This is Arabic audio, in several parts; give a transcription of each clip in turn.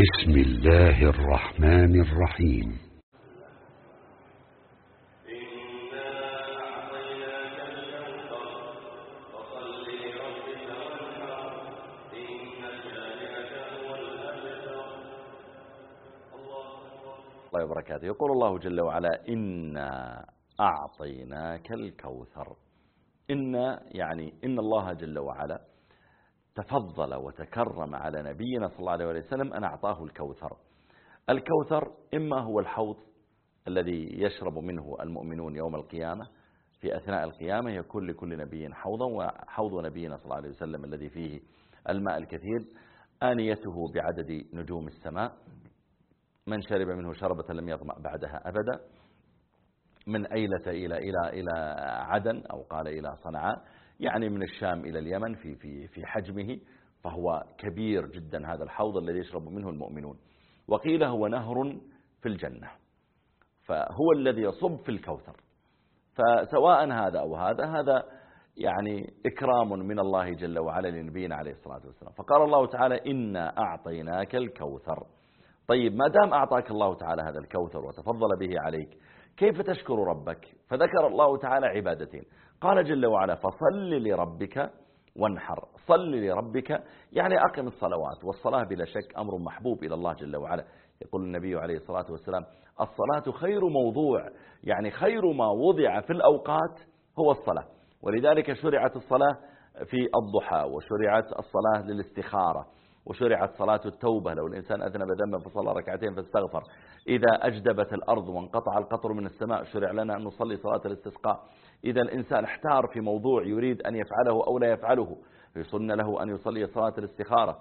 بسم الله الرحمن الرحيم. الله وبركاته. يقول الله جل وعلا إنا أعطيناك الكوثر. إن يعني إن الله جل وعلا تفضل وتكرم على نبينا صلى الله عليه وسلم أن أعطاه الكوثر. الكوثر إما هو الحوض الذي يشرب منه المؤمنون يوم القيامة في أثناء القيامة يكون لكل نبي حوضا وحوض نبينا صلى الله عليه وسلم الذي فيه الماء الكثير آنيته بعدد نجوم السماء. من شرب منه شربة لم يظمأ بعدها أبدا. من أيلة إلى إلى إلى عدن أو قال إلى صنعاء. يعني من الشام إلى اليمن في في في حجمه فهو كبير جدا هذا الحوض الذي يشرب منه المؤمنون. وقيل هو نهر في الجنة فهو الذي يصب في الكوثر. فسواء هذا أو هذا هذا يعني إكرام من الله جل وعلا لنبينا عليه الصلاة والسلام. فقال الله تعالى إنا أعطيناك الكوثر. طيب ما دام أعطاك الله تعالى هذا الكوثر وتفضل به عليك كيف تشكر ربك؟ فذكر الله تعالى عبادتين. قال جل وعلا فصل لربك وانحر. صل لربك يعني أقم الصلوات والصلاة بلا شك أمر محبوب إلى الله جل وعلا. يقول النبي عليه الصلاة والسلام الصلاة خير موضوع يعني خير ما وضع في الأوقات هو الصلاة. ولذلك شرعت الصلاة في الضحى وشرعت الصلاة للاستخارة. وشرعت صلاة التوبة. لو الإنسان أذنب ذنبا فصلى ركعتين فاستغفر. إذا أجدبت الأرض وانقطع القطر من السماء شرع لنا أن نصلي صلاة الاستسقاء. إذا الإنسان احتار في موضوع يريد أن يفعله أو لا يفعله. يسن له أن يصلي صلاة الاستخارة.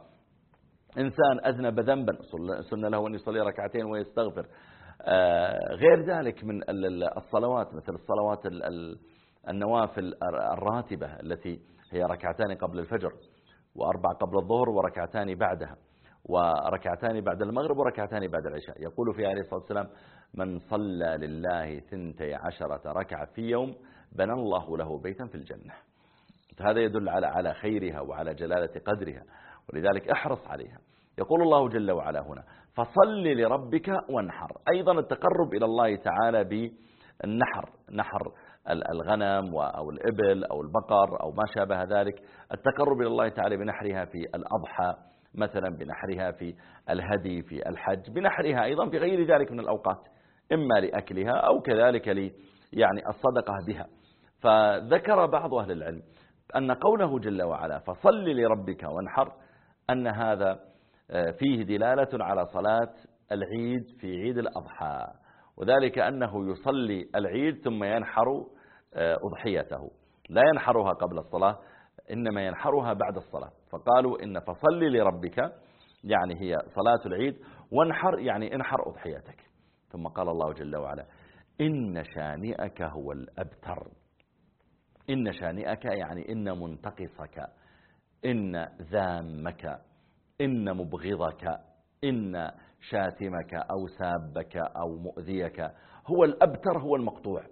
إنسان أذنب ذنبا سن له أن يصلي ركعتين ويستغفر. غير ذلك من الصلوات مثل الصلوات النوافل الراتبة التي هي ركعتان قبل الفجر. وأربع قبل الظهر وركعتان بعدها وركعتان بعد المغرب وركعتان بعد العشاء. يقول في عليه الصلاة والسلام من صلى لله ثنتي عشرة ركعة في يوم بنى الله له بيتا في الجنة. هذا يدل على على خيرها وعلى جلالة قدرها ولذلك احرص عليها. يقول الله جل وعلا هنا فصل لربك وانحر. أيضا التقرب إلى الله تعالى بالنحر نحر الغنم أو الإبل أو البقر أو ما شابه ذلك التقرب إلى الله تعالى بنحرها في الأضحى مثلا بنحرها في الهدي في الحج بنحرها أيضا في غير ذلك من الأوقات إما لأكلها أو كذلك لي يعني الصدقة بها. فذكر بعض أهل العلم أن قوله جل وعلا فصل لربك وانحر أن هذا فيه دلالة على صلاة العيد في عيد الأضحى. وذلك أنه يصلي العيد ثم ينحر أضحيته. لا ينحرها قبل الصلاة إنما ينحرها بعد الصلاة. فقالوا إن فصل لربك يعني هي صلاة العيد وانحر يعني انحر أضحيتك. ثم قال الله جل وعلا إن شانئك هو الأبتر. إن شانئك يعني إن منتقصك. إن ذامك. إن مبغضك. إن شاتمك أو سابك أو مؤذيك. هو الأبتر هو المقطوع.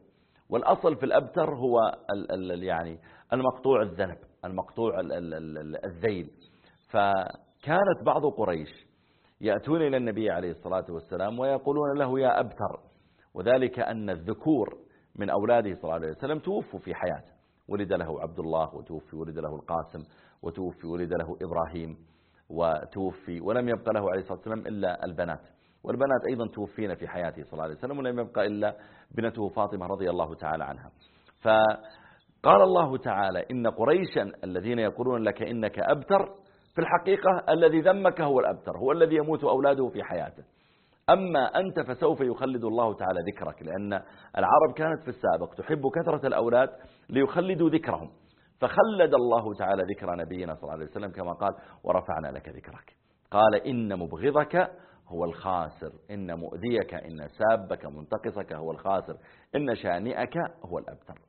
والأصل في الأبتر هو ال ال يعني المقطوع الذنب المقطوع ال ال الذيل. فكانت بعض قريش يأتون إلى النبي عليه الصلاة والسلام ويقولون له يا أبتر. وذلك أن الذكور من أولاده صلى الله عليه وسلم توفوا في حياته. ولد له عبد الله وتوفي ولد له القاسم وتوفي ولد له إبراهيم. وتوفي ولم يبقى له عليه الصلاة والسلام إلا البنات. والبنات أيضا توفين في حياته صلى الله عليه وسلم ولم يبقى إلا بنته فاطمة رضي الله تعالى عنها. فقال الله تعالى إن قريشا الذين يقولون لك إنك أبتر في الحقيقة الذي ذمك هو الأبتر هو الذي يموت أولاده في حياته. أما أنت فسوف يخلد الله تعالى ذكرك لأن العرب كانت في السابق تحب كثرة الأولاد ليخلدوا ذكرهم. فخلد الله تعالى ذكر نبينا صلى الله عليه وسلم كما قال ورفعنا لك ذكرك. قال إن مبغضك هو الخاسر إن مؤذيك إن سابك منتقصك هو الخاسر إن شانئك هو الأبتر.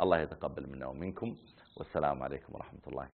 الله يتقبل منا ومنكم. والسلام عليكم ورحمة الله.